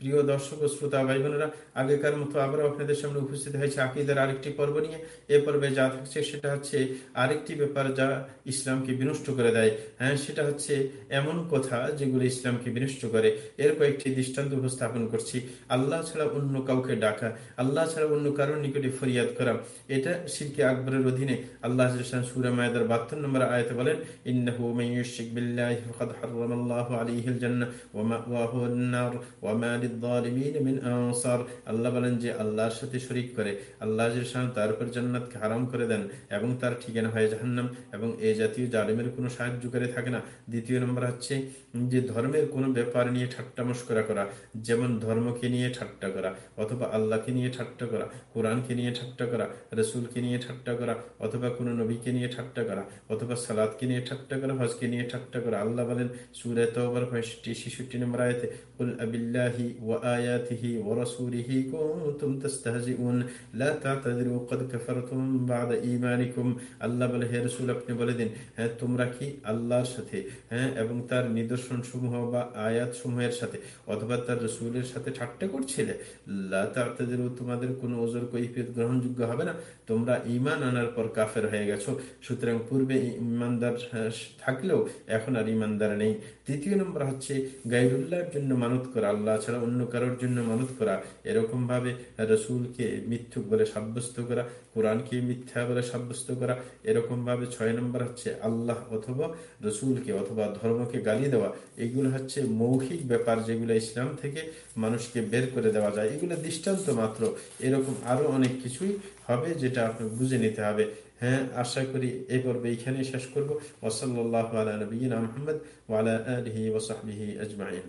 প্রিয় দর্শক ও শ্রোতা ভাই বোনেরা আগেকার মতো আবারও আপনাদের সামনে উপস্থিত হয়েছে আকিদের আরেকটি পর্ব নিয়ে। এ পর্বে যা থাকছে সেটা হচ্ছে আরেকটি ব্যাপার যা ইসলামকে বিনষ্ট করে দেয়। হ্যাঁ সেটা হচ্ছে এমন কথা যেগুলো ইসলামকে বিনষ্ট করে। এর কয়েকটি দৃষ্টান্ত উপস্থাপন করছি। আল্লাহ ছাড়া অন্য কাউকে ডাকা, আল্লাহ ছাড়া অন্য কারোর নিকটে ফরিয়াদ করা, এটা শিরকে আকবরের অধীনে আল্লাহ সুরা মায়াদার বাহাত্তর নম্বর আয়তে বলেন, ইন্নাহু মাইয়ুশরিক বিল্লাহি ফাকাদ হারামাল্লাহু আলাইহিল জান্নাহ ওয়া মাওয়াহু আন-নার ওয়া মা আল্লাহ বলেন যে আল্লাহর সাথে শরিক করে। আল্লাহ তার উপর জান্নাতকে হারাম করে দেন এবং তার ঠিকানা হয় জাহান্নাম এবং এই জাতীয় জালিমের কোনো সাহায্য করে থাকে না। দ্বিতীয় নম্বর হচ্ছে যে ধর্মের কোনো ব্যাপার নিয়ে ঠাট্টা মস্করা করা, যেমন ধর্মকে নিয়ে ঠাট্টা করা অথবা আল্লাহকে নিয়ে ঠাট্টা করা, কোরআনকে নিয়ে ঠাট্টা করা, রসুলকে নিয়ে ঠাট্টা করা অথবা কোনো নবীকে নিয়ে ঠাট্টা করা অথবা সালাদকে নিয়ে ঠাট্টা করা, হজকে নিয়ে ঠাট্টা করা। আল্লাহ বলেন সুরে তবর পঁয়ষট্টি, ছেষট্টি নম্বর আয়তে, কুল আবিল্লাহি وآياته ورسوله كنتم تستهزئون لا تعتذروا قد كفرتم بعد إيمانكم আল্লাহ বলে হে রসুল আপনি বলে দিন হ্যাঁ তোমরা কি আল্লাহর সাথে হ্যাঁ এবং তার নিদর্শন সমূহ বা আয়াত সমূহের সাথে অথবা তার রসুলের সাথে ঠাট্টা করছিলে তাদের তোমাদের কোনো ওজোর কৈফিয়ত গ্রহণযোগ্য হবে না তোমরা ইমান আনার পর কাফের হয়ে গেছো সুতরাং পূর্বে ইমানদার থাকলেও এখন আর ইমানদার নেই তৃতীয় নম্বর হচ্ছে গাইরুল্লাহর জন্য মানত করা আল্লাহ ছাড়া অন্য কারোর জন্য মানত করা এরকম ভাবে রসুলকে মিথ্যুক বলে সাব্যস্ত করা, কোরআনকে মিথ্যা বলে সাব্যস্ত করা এরকম ভাবে ছয় নম্বর হচ্ছে আল্লাহ অথবা রসুলকে অথবা ধর্মকে গালি দেওয়া, এগুলো হচ্ছে মৌখিক ব্যাপার যেগুলো ইসলাম থেকে মানুষকে বের করে দেওয়া যায়। এগুলো দৃষ্টান্ত মাত্র। এরকম আরও অনেক কিছুই হবে যেটা আপনার বুঝে নিতে হবে। হ্যাঁ আশা করি এই পর্বে এইখানেই শেষ করব। ওসল্লাহ আলা নবীন আহমদ ওয়ালা আলহি ওসাহবিহি আজমাইন।